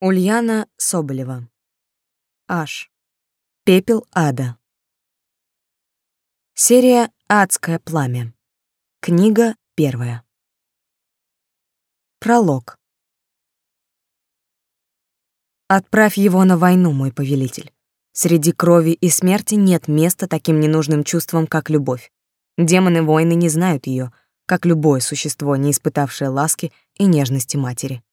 Ульяна Соболева. Аш. Пепел ада. Серия «Адское пламя». Книга первая. Пролог. Отправь его на войну, мой повелитель. Среди крови и смерти нет места таким ненужным чувствам, как любовь. Демоны войны не знают ее, как любое существо, не испытавшее ласки и нежности матери.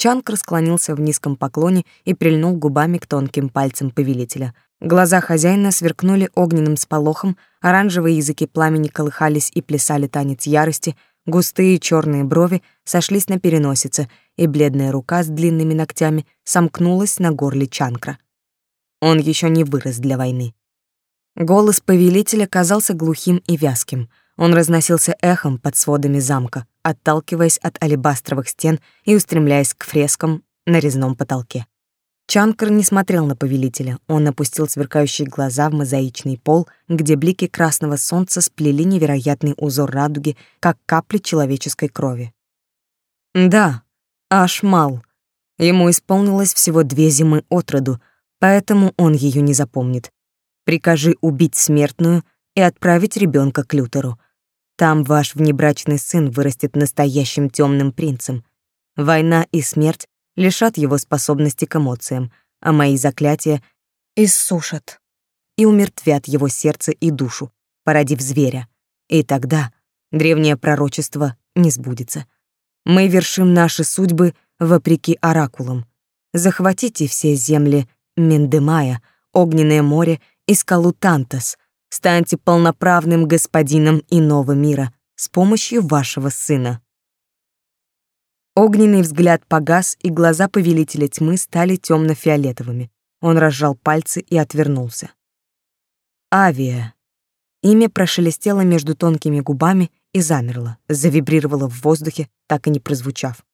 Чанг расклонился в низком поклоне и прильнул губами к тонким пальцам повелителя. Глаза хозяина сверкнули огненным сполохом, оранжевые языки пламени колыхались и плясали танец ярости, густые черные брови сошлись на переносице, и бледная рука с длинными ногтями сомкнулась на горле Чанкра. Он еще не вырос для войны. Голос повелителя казался глухим и вязким. Он разносился эхом под сводами замка отталкиваясь от алебастровых стен и устремляясь к фрескам на резном потолке. Чанкар не смотрел на повелителя. Он опустил сверкающие глаза в мозаичный пол, где блики красного солнца сплели невероятный узор радуги, как капли человеческой крови. Да, аж мал. Ему исполнилось всего две зимы от роду, поэтому он ее не запомнит. Прикажи убить смертную и отправить ребенка к Лютеру — там ваш внебрачный сын вырастет настоящим темным принцем. Война и смерть лишат его способности к эмоциям, а мои заклятия иссушат и умертвят его сердце и душу, породив зверя. И тогда древнее пророчество не сбудется. Мы вершим наши судьбы вопреки оракулам. Захватите все земли Мендемая, Огненное море и скалу Тантас — станьте полноправным господином иного мира с помощью вашего сына. Огненный взгляд погас, и глаза повелителя тьмы стали темно-фиолетовыми. Он разжал пальцы и отвернулся. Авиа. Имя прошелестело между тонкими губами и замерло, завибрировало в воздухе, так и не прозвучав.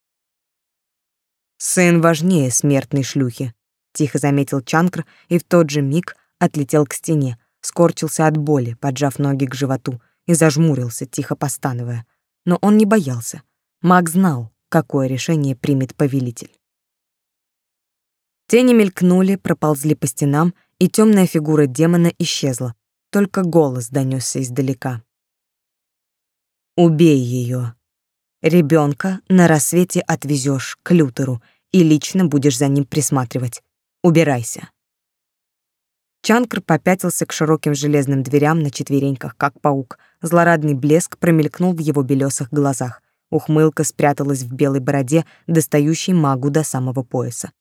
«Сын важнее смертной шлюхи», — тихо заметил Чанкр и в тот же миг отлетел к стене, скорчился от боли, поджав ноги к животу, и зажмурился, тихо постановая. Но он не боялся. Маг знал, какое решение примет повелитель. Тени мелькнули, проползли по стенам, и темная фигура демона исчезла. Только голос донесся издалека. «Убей ее. Ребенка на рассвете отвезешь к Лютеру и лично будешь за ним присматривать. Убирайся». Чанкр попятился к широким железным дверям на четвереньках, как паук. Злорадный блеск промелькнул в его белесых глазах. Ухмылка спряталась в белой бороде, достающей магу до самого пояса.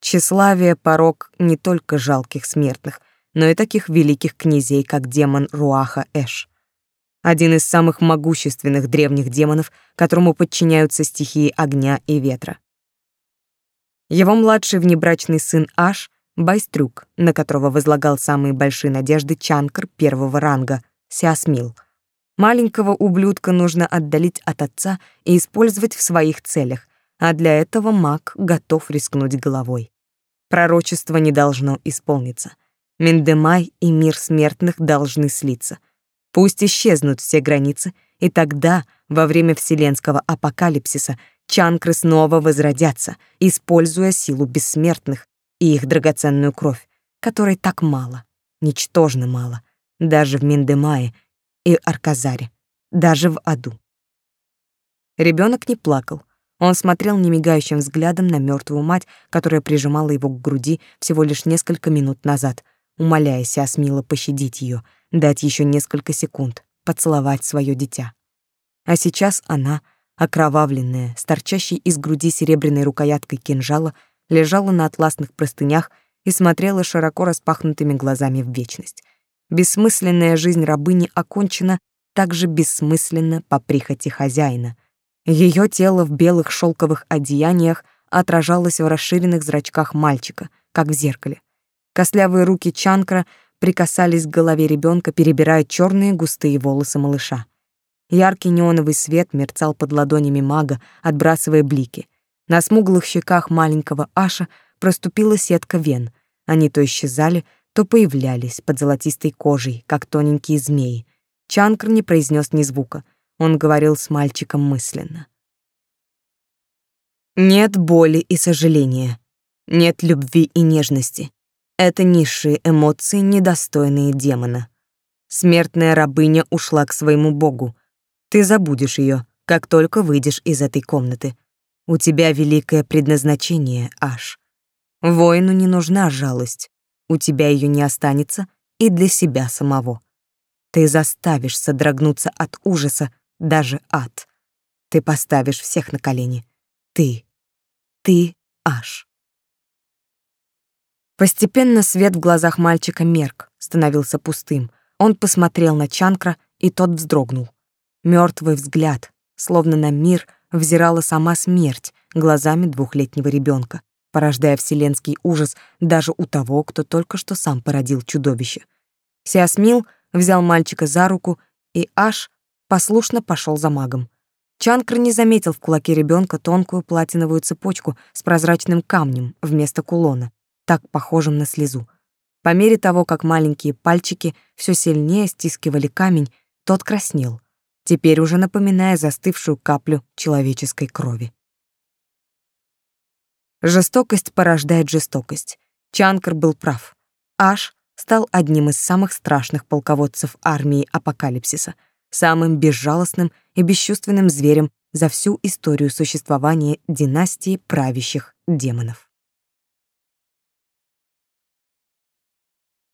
Тщеславие — порог не только жалких смертных, но и таких великих князей, как демон Руаха Эш. Один из самых могущественных древних демонов, которому подчиняются стихии огня и ветра. Его младший внебрачный сын Аш — Байстрюк, на которого возлагал самые большие надежды Чанкр первого ранга, Сиасмил. Маленького ублюдка нужно отдалить от отца и использовать в своих целях, а для этого маг готов рискнуть головой. Пророчество не должно исполниться. Мендемай и мир смертных должны слиться. Пусть исчезнут все границы, и тогда, во время вселенского апокалипсиса, чанкры снова возродятся, используя силу бессмертных, и их драгоценную кровь, которой так мало, ничтожно мало, даже в Миндемае и Арказаре, даже в аду. Ребенок не плакал. Он смотрел немигающим взглядом на мертвую мать, которая прижимала его к груди всего лишь несколько минут назад, умоляя Сиасмила пощадить ее, дать еще несколько секунд, поцеловать свое дитя. А сейчас она, окровавленная, с торчащей из груди серебряной рукояткой кинжала, лежала на атласных простынях и смотрела широко распахнутыми глазами в вечность. Бессмысленная жизнь рабыни окончена так же бессмысленно по прихоти хозяина. Ее тело в белых шелковых одеяниях отражалось в расширенных зрачках мальчика, как в зеркале. Костлявые руки Чанкра прикасались к голове ребенка, перебирая черные густые волосы малыша. Яркий неоновый свет мерцал под ладонями мага, отбрасывая блики — на смуглых щеках маленького Аша проступила сетка вен. Они то исчезали, то появлялись под золотистой кожей, как тоненькие змеи. Чанкр не произнес ни звука. Он говорил с мальчиком мысленно. «Нет боли и сожаления. Нет любви и нежности. Это низшие эмоции, недостойные демона. Смертная рабыня ушла к своему богу. Ты забудешь ее, как только выйдешь из этой комнаты. У тебя великое предназначение, Аш. Воину не нужна жалость. У тебя ее не останется и для себя самого. Ты заставишь содрогнуться от ужаса даже ад. Ты поставишь всех на колени. Ты. Ты, Аш. Постепенно свет в глазах мальчика мерк, становился пустым. Он посмотрел на Чанкра, и тот вздрогнул. Мертвый взгляд, словно на мир взирала сама смерть глазами двухлетнего ребенка, порождая вселенский ужас даже у того, кто только что сам породил чудовище. Сиасмил взял мальчика за руку, и Аш послушно пошел за магом. Чанкр не заметил в кулаке ребенка тонкую платиновую цепочку с прозрачным камнем вместо кулона, так похожим на слезу. По мере того, как маленькие пальчики все сильнее стискивали камень, тот краснел — теперь уже напоминая застывшую каплю человеческой крови. Жестокость порождает жестокость. Чанкер был прав. Аш стал одним из самых страшных полководцев армии апокалипсиса, самым безжалостным и бесчувственным зверем за всю историю существования династии правящих демонов.